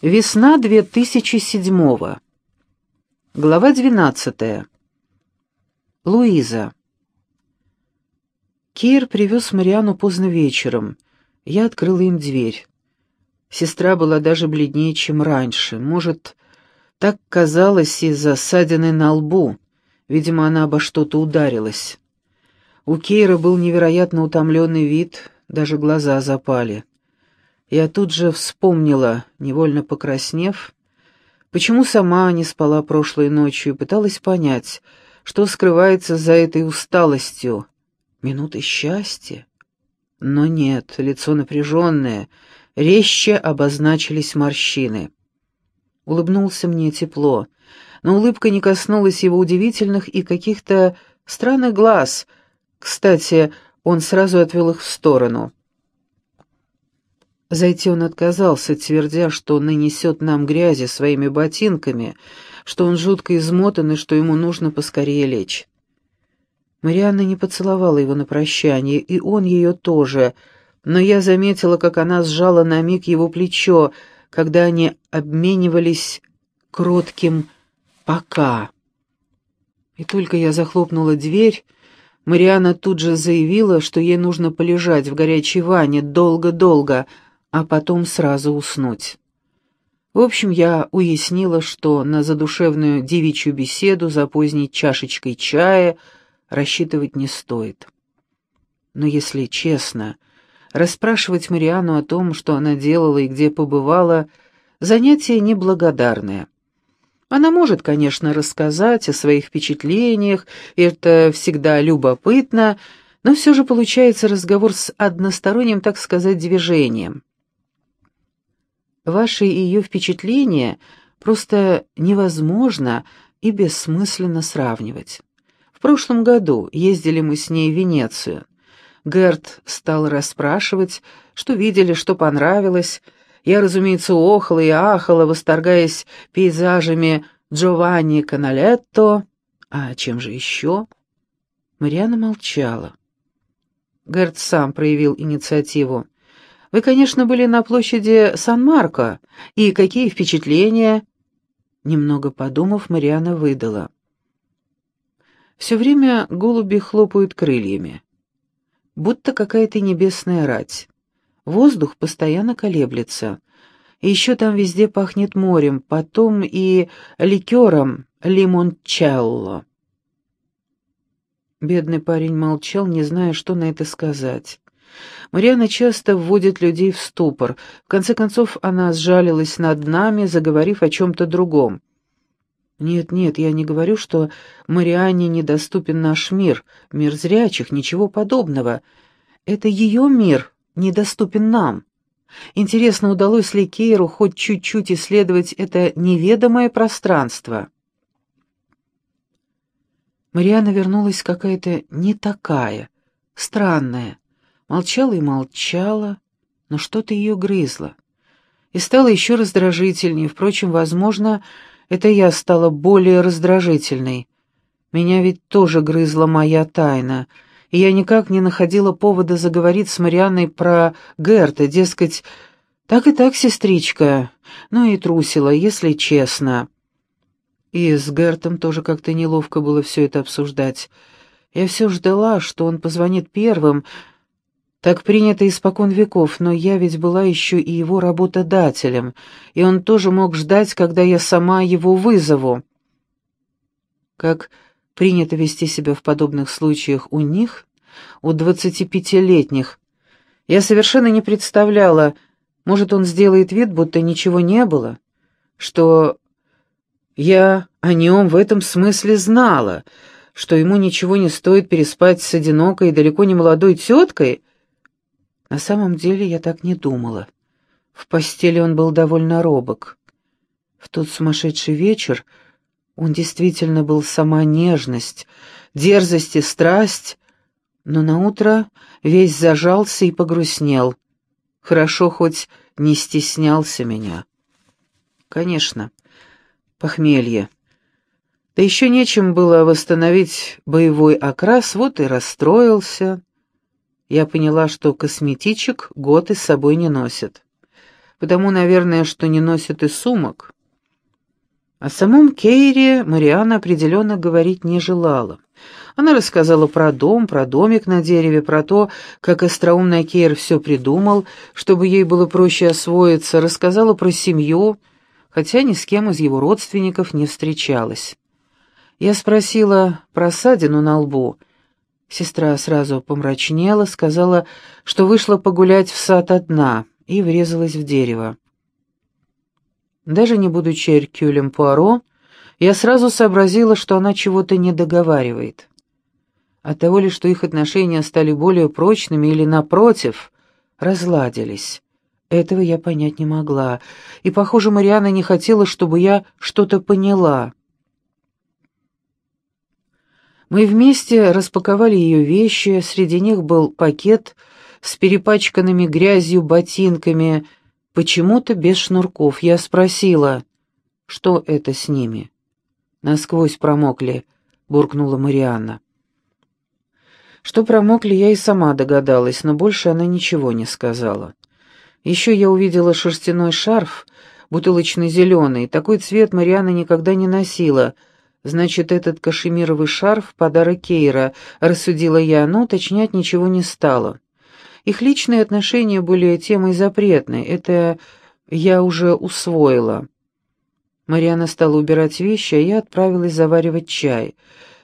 Весна 2007-го. Глава 12. Луиза. Кир привез Мариану поздно вечером. Я открыла им дверь. Сестра была даже бледнее, чем раньше. Может, так казалось из-за ссадины на лбу. Видимо, она обо что-то ударилась. У Кейра был невероятно утомленный вид, даже глаза запали. Я тут же вспомнила, невольно покраснев, почему сама не спала прошлой ночью и пыталась понять, что скрывается за этой усталостью. Минуты счастья? Но нет, лицо напряженное, резче обозначились морщины. Улыбнулся мне тепло, но улыбка не коснулась его удивительных и каких-то странных глаз. Кстати, он сразу отвел их в сторону. Зайти он отказался, твердя, что нанесет нам грязи своими ботинками, что он жутко измотан и что ему нужно поскорее лечь. Марианна не поцеловала его на прощание, и он ее тоже, но я заметила, как она сжала на миг его плечо, когда они обменивались кротким «пока». И только я захлопнула дверь, Марианна тут же заявила, что ей нужно полежать в горячей ванне долго-долго, а потом сразу уснуть. В общем, я уяснила, что на задушевную девичью беседу за поздней чашечкой чая рассчитывать не стоит. Но если честно, расспрашивать Мариану о том, что она делала и где побывала, занятие неблагодарное. Она может, конечно, рассказать о своих впечатлениях, и это всегда любопытно, но все же получается разговор с односторонним, так сказать, движением. Ваши и ее впечатления просто невозможно и бессмысленно сравнивать. В прошлом году ездили мы с ней в Венецию. Герт стал расспрашивать, что видели, что понравилось. Я, разумеется, охала и ахала, восторгаясь пейзажами Джованни Каналетто. А чем же еще? Мариана молчала. Герт сам проявил инициативу. Вы, конечно, были на площади Сан-Марко. И какие впечатления?» Немного подумав, Мариана выдала. «Все время голуби хлопают крыльями. Будто какая-то небесная рать. Воздух постоянно колеблется. И еще там везде пахнет морем, потом и ликером лимончелло». Бедный парень молчал, не зная, что на это сказать. Мариана часто вводит людей в ступор. В конце концов, она сжалилась над нами, заговорив о чем-то другом. «Нет, нет, я не говорю, что Мариане недоступен наш мир, мир зрячих, ничего подобного. Это ее мир недоступен нам. Интересно, удалось ли Кейру хоть чуть-чуть исследовать это неведомое пространство?» Мариана вернулась какая-то не такая, странная, Молчала и молчала, но что-то ее грызло. И стало еще раздражительнее. Впрочем, возможно, это я стала более раздражительной. Меня ведь тоже грызла моя тайна, и я никак не находила повода заговорить с Марианной про Герта, дескать, так и так, сестричка, ну и трусила, если честно. И с Гертом тоже как-то неловко было все это обсуждать. Я все ждала, что он позвонит первым, так принято испокон веков, но я ведь была еще и его работодателем, и он тоже мог ждать, когда я сама его вызову. Как принято вести себя в подобных случаях у них, у двадцатипятилетних, я совершенно не представляла, может, он сделает вид, будто ничего не было, что я о нем в этом смысле знала, что ему ничего не стоит переспать с одинокой и далеко не молодой теткой, на самом деле я так не думала. В постели он был довольно робок. В тот сумасшедший вечер он действительно был сама нежность, дерзость и страсть, но наутро весь зажался и погрустнел. Хорошо хоть не стеснялся меня. Конечно, похмелье. Да еще нечем было восстановить боевой окрас, вот и расстроился, я поняла, что косметичек готы с собой не носят. потому, наверное, что не носят и сумок. О самом Кейре Мариана определенно говорить не желала. Она рассказала про дом, про домик на дереве, про то, как остроумный Кейр все придумал, чтобы ей было проще освоиться, рассказала про семью, хотя ни с кем из его родственников не встречалась. Я спросила про ссадину на лбу. Сестра сразу помрачнела, сказала, что вышла погулять в сад одна и врезалась в дерево. Даже не будучи Эркюлем Пуаро, я сразу сообразила, что она чего-то не договаривает. От того ли, что их отношения стали более прочными или, напротив, разладились. Этого я понять не могла, и, похоже, Мариана не хотела, чтобы я что-то поняла. Мы вместе распаковали ее вещи, среди них был пакет с перепачканными грязью ботинками, почему-то без шнурков. Я спросила, что это с ними. «Насквозь промокли», — буркнула Марианна. Что промокли, я и сама догадалась, но больше она ничего не сказала. Еще я увидела шерстяной шарф, бутылочно-зеленый. Такой цвет Марианна никогда не носила. Значит, этот кашемировый шарф — подарок Кейра, рассудила я, но уточнять ничего не стала. Их личные отношения были темой запретной, это я уже усвоила. Мариана стала убирать вещи, а я отправилась заваривать чай.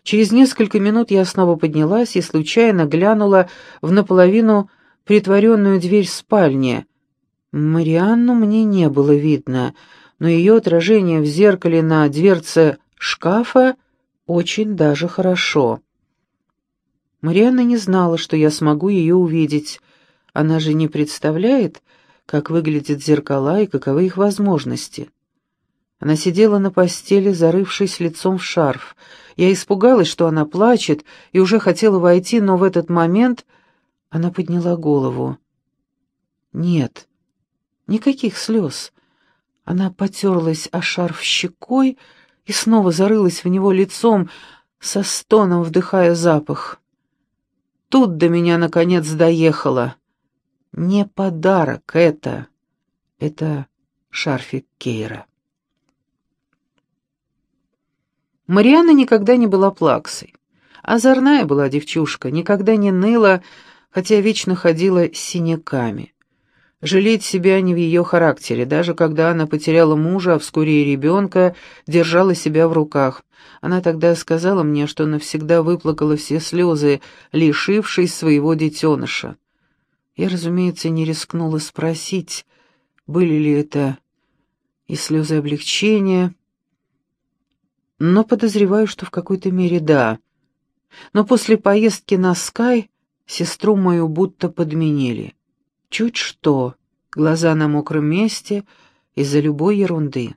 Через несколько минут я снова поднялась и случайно глянула в наполовину притворенную дверь спальни. Марианну мне не было видно, но ее отражение в зеркале на дверце шкафа очень даже хорошо. Марианна не знала, что я смогу ее увидеть. Она же не представляет, как выглядят зеркала и каковы их возможности. Она сидела на постели, зарывшись лицом в шарф. Я испугалась, что она плачет, и уже хотела войти, но в этот момент она подняла голову. Нет, никаких слез. Она потерлась о шарф щекой и снова зарылась в него лицом, со стоном вдыхая запах. Тут до меня, наконец, доехало. Не подарок это. Это шарфик Кейра. Марианна никогда не была плаксой. Озорная была девчушка, никогда не ныла, хотя вечно ходила с синяками. Жалеть себя не в ее характере, даже когда она потеряла мужа, а вскоре и ребенка, держала себя в руках. Она тогда сказала мне, что навсегда выплакала все слезы, лишившись своего детеныша. Я, разумеется, не рискнула спросить, были ли это и слезы облегчения, но подозреваю, что в какой-то мере да. Но после поездки на Скай сестру мою будто подменили. Чуть что, глаза на мокром месте из-за любой ерунды.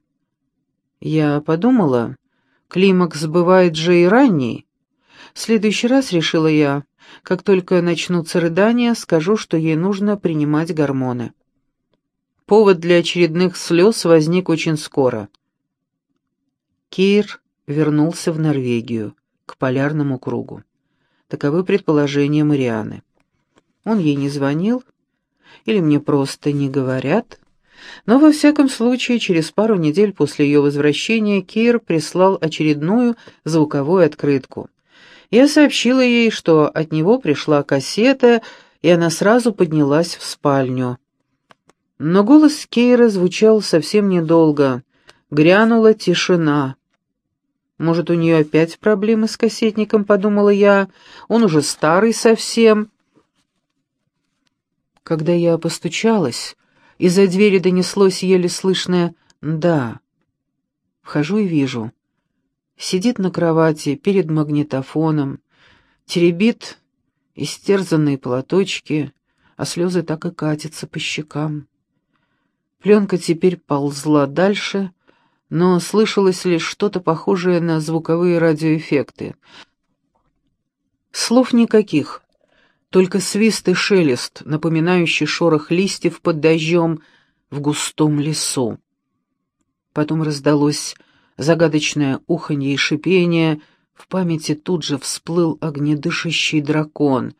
Я подумала, климакс бывает же и ранний. В следующий раз, решила я, как только начнутся рыдания, скажу, что ей нужно принимать гормоны. Повод для очередных слез возник очень скоро. Кир вернулся в Норвегию, к полярному кругу. Таковы предположения Марианы. Он ей не звонил, или мне просто не говорят, но во всяком случае через пару недель после ее возвращения Кир прислал очередную звуковую открытку. Я сообщила ей, что от него пришла кассета, и она сразу поднялась в спальню. Но голос Кейра звучал совсем недолго. Грянула тишина. Может, у нее опять проблемы с кассетником, подумала я. Он уже старый совсем. Когда я постучалась, из-за двери донеслось еле слышное «да». Вхожу и вижу. Сидит на кровати перед магнитофоном, теребит истерзанные платочки, а слезы так и катятся по щекам. Пленка теперь ползла дальше, но слышалось лишь что-то похожее на звуковые радиоэффекты. Слов никаких, только свист и шелест, напоминающий шорох листьев под дождем в густом лесу. Потом раздалось загадочное уханье и шипение, в памяти тут же всплыл огнедышащий дракон.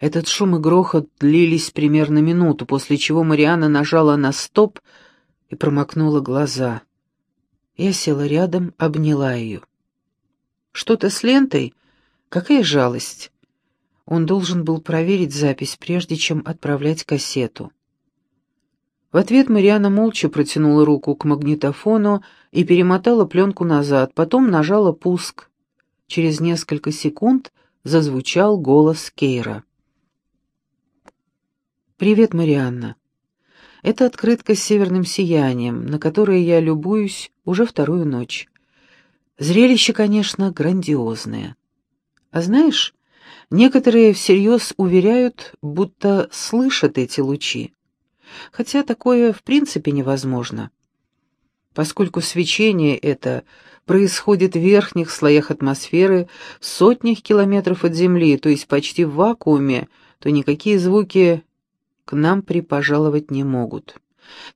Этот шум и грохот длились примерно минуту, после чего Мариана нажала на стоп и промокнула глаза. Я села рядом, обняла ее. «Что-то с лентой? Какая жалость!» Он должен был проверить запись, прежде чем отправлять кассету. В ответ Мариана молча протянула руку к магнитофону и перемотала пленку назад, потом нажала пуск. Через несколько секунд зазвучал голос Кейра. «Привет, Марианна. Это открытка с северным сиянием, на которое я любуюсь уже вторую ночь. Зрелище, конечно, грандиозное. А знаешь, некоторые всерьез уверяют, будто слышат эти лучи. Хотя такое в принципе невозможно. Поскольку свечение это происходит в верхних слоях атмосферы, сотнях километров от Земли, то есть почти в вакууме, то никакие звуки к нам припожаловать не могут.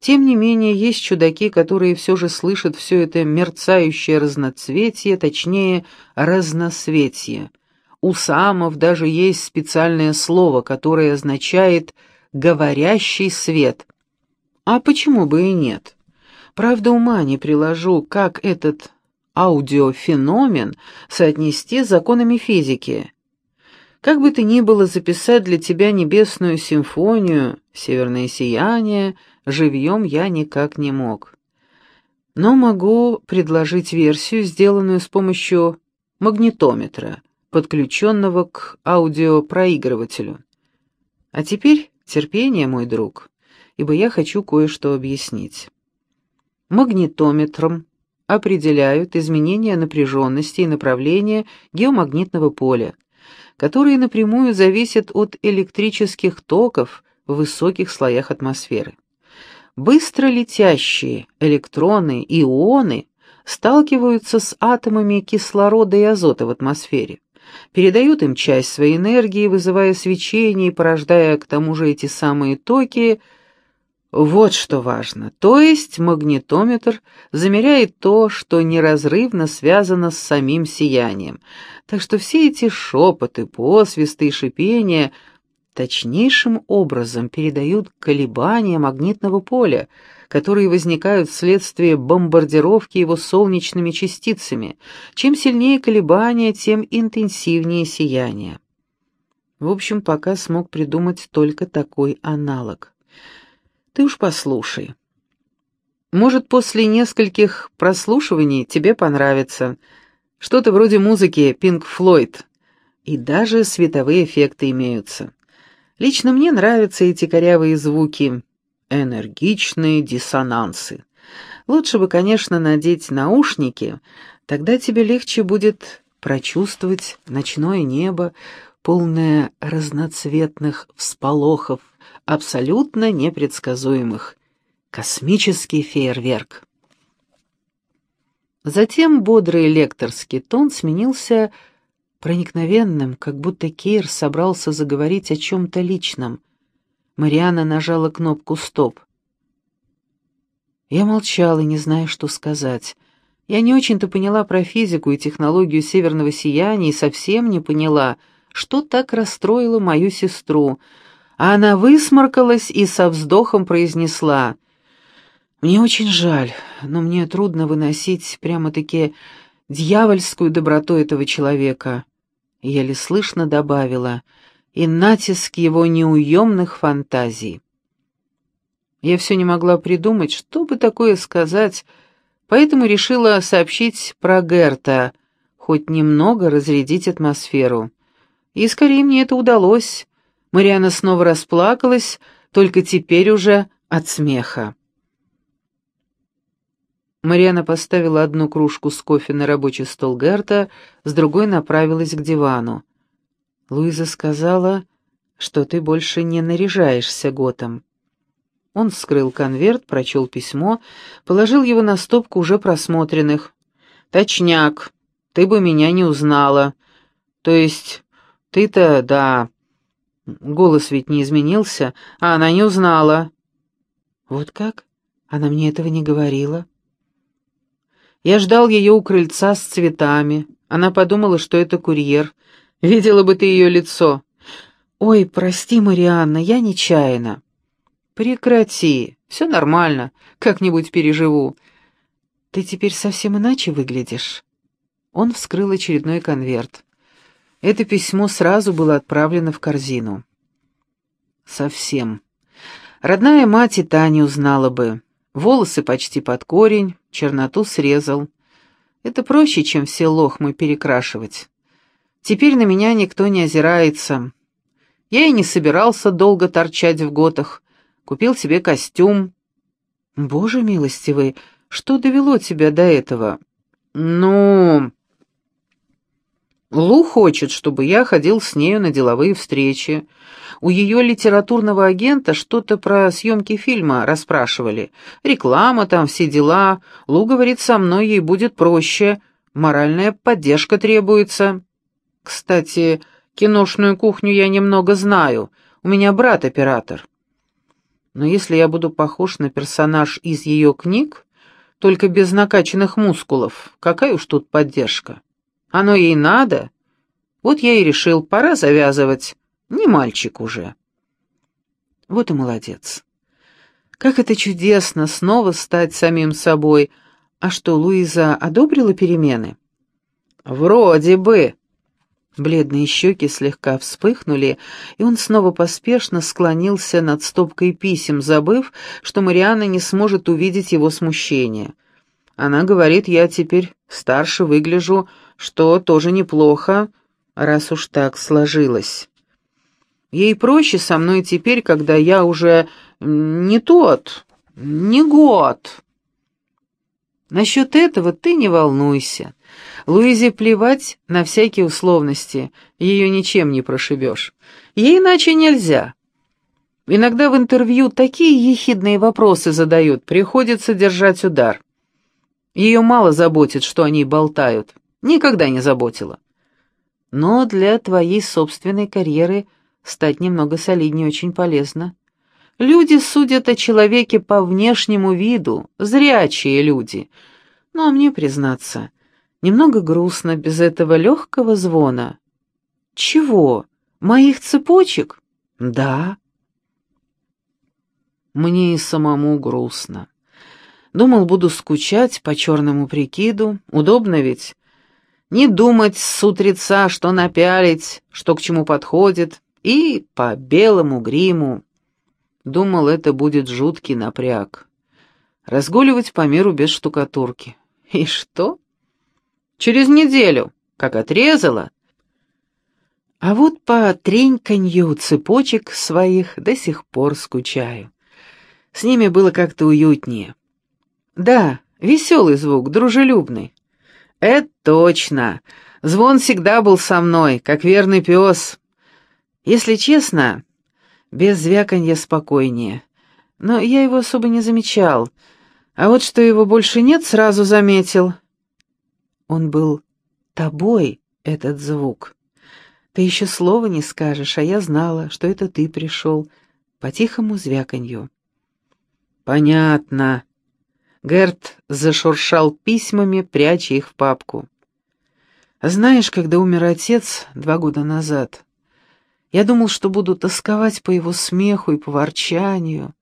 Тем не менее, есть чудаки, которые все же слышат все это мерцающее разноцветие, точнее, разносветие. У самов даже есть специальное слово, которое означает «говорящий свет». А почему бы и нет? Правда, ума не приложу, как этот аудиофеномен соотнести с законами физики. Как бы то ни было, записать для тебя небесную симфонию, северное сияние, живьем я никак не мог. Но могу предложить версию, сделанную с помощью магнитометра, подключенного к аудиопроигрывателю. А теперь терпение, мой друг, ибо я хочу кое-что объяснить. Магнитометром определяют изменения напряженности и направления геомагнитного поля, которые напрямую зависят от электрических токов в высоких слоях атмосферы. Быстро летящие электроны, ионы сталкиваются с атомами кислорода и азота в атмосфере, передают им часть своей энергии, вызывая свечение и порождая к тому же эти самые токи – вот что важно. То есть магнитометр замеряет то, что неразрывно связано с самим сиянием. Так что все эти шепоты, посвисты и шипения точнейшим образом передают колебания магнитного поля, которые возникают вследствие бомбардировки его солнечными частицами. Чем сильнее колебания, тем интенсивнее сияние. В общем, пока смог придумать только такой аналог. Ты уж послушай. Может, после нескольких прослушиваний тебе понравится. Что-то вроде музыки Pink Floyd. И даже световые эффекты имеются. Лично мне нравятся эти корявые звуки, энергичные диссонансы. Лучше бы, конечно, надеть наушники, тогда тебе легче будет прочувствовать ночное небо, полное разноцветных всполохов, абсолютно непредсказуемых. Космический фейерверк. Затем бодрый лекторский тон сменился проникновенным, как будто Кейр собрался заговорить о чем-то личном. Мариана нажала кнопку «Стоп». Я молчала, не зная, что сказать. Я не очень-то поняла про физику и технологию северного сияния и совсем не поняла, что так расстроило мою сестру — а она высморкалась и со вздохом произнесла «Мне очень жаль, но мне трудно выносить прямо-таки дьявольскую доброту этого человека», — еле слышно добавила, «и натиск его неуемных фантазий». Я все не могла придумать, что бы такое сказать, поэтому решила сообщить про Герта, хоть немного разрядить атмосферу. И скорее мне это удалось, Мариана снова расплакалась, только теперь уже от смеха. Мариана поставила одну кружку с кофе на рабочий стол Герта, с другой направилась к дивану. Луиза сказала, что ты больше не наряжаешься готом. Он вскрыл конверт, прочел письмо, положил его на стопку уже просмотренных. «Точняк, ты бы меня не узнала. То есть ты-то, да, Голос ведь не изменился, а она не узнала. Вот как? Она мне этого не говорила. Я ждал ее у крыльца с цветами. Она подумала, что это курьер. Видела бы ты ее лицо. «Ой, прости, Марианна, я нечаянно». «Прекрати, все нормально, как-нибудь переживу. Ты теперь совсем иначе выглядишь». Он вскрыл очередной конверт. Это письмо сразу было отправлено в корзину. «Совсем. Родная мать и та не узнала бы. Волосы почти под корень, черноту срезал. Это проще, чем все лохмы перекрашивать. Теперь на меня никто не озирается. Я и не собирался долго торчать в готах. Купил себе костюм. Боже милостивый, что довело тебя до этого? Ну... Лу хочет, чтобы я ходил с нею на деловые встречи. У ее литературного агента что-то про съемки фильма расспрашивали. Реклама там, все дела. Лу говорит, со мной ей будет проще. Моральная поддержка требуется. Кстати, киношную кухню я немного знаю. У меня брат оператор. Но если я буду похож на персонаж из ее книг, только без накачанных мускулов, какая уж тут поддержка? Оно ей надо. Вот я и решил, пора завязывать. Не мальчик уже. Вот и молодец. Как это чудесно снова стать самим собой. А что, Луиза одобрила перемены? Вроде бы. Бледные щеки слегка вспыхнули, и он снова поспешно склонился над стопкой писем, забыв, что Марианна не сможет увидеть его смущение. Она говорит, я теперь старше выгляжу, что тоже неплохо, раз уж так сложилось. Ей проще со мной теперь, когда я уже не тот, не год. Насчет этого ты не волнуйся. Луизе плевать на всякие условности, ее ничем не прошибешь. Ей иначе нельзя. Иногда в интервью такие ехидные вопросы задают, приходится держать удар. Ее мало заботит, что они болтают. Никогда не заботила. Но для твоей собственной карьеры стать немного солиднее очень полезно. Люди судят о человеке по внешнему виду, зрячие люди. А мне, признаться, немного грустно без этого легкого звона. Чего? Моих цепочек? Да. Мне и самому грустно. Думал, буду скучать по черному прикиду. Удобно ведь? не думать с утреца, что напялить, что к чему подходит, и по белому гриму. Думал, это будет жуткий напряг. Разгуливать по миру без штукатурки. И что? Через неделю, как отрезала. А вот по треньканью цепочек своих до сих пор скучаю. С ними было как-то уютнее. Да, веселый звук, дружелюбный. «Это точно. Звон всегда был со мной, как верный пес. Если честно, без звяканья спокойнее. Но я его особо не замечал. А вот что его больше нет, сразу заметил. Он был тобой, этот звук. Ты еще слова не скажешь, а я знала, что это ты пришел, по тихому звяканью. «Понятно», Герт зашуршал письмами, пряча их в папку. «Знаешь, когда умер отец два года назад, я думал, что буду тосковать по его смеху и по ворчанию.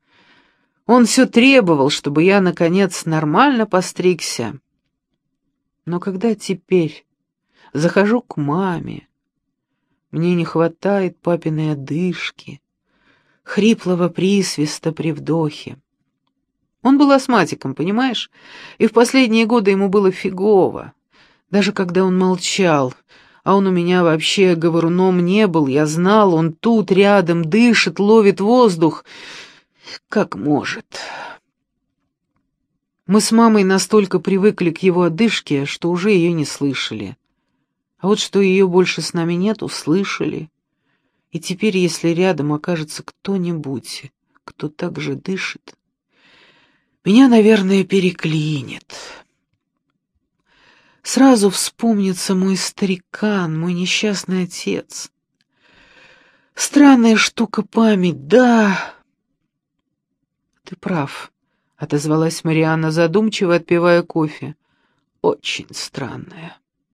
Он все требовал, чтобы я, наконец, нормально постригся. Но когда теперь захожу к маме, мне не хватает папиной одышки, хриплого присвиста при вдохе. Он был астматиком, понимаешь? И в последние годы ему было фигово. Даже когда он молчал, а он у меня вообще говоруном не был, я знал, он тут рядом дышит, ловит воздух, как может. Мы с мамой настолько привыкли к его одышке, что уже ее не слышали. А вот что ее больше с нами нет, услышали. И теперь, если рядом окажется кто-нибудь, кто так же дышит, меня, наверное, переклинит. Сразу вспомнится мой старикан, мой несчастный отец. Странная штука память, да. Ты прав, отозвалась Марианна задумчиво, отпивая кофе. Очень странная.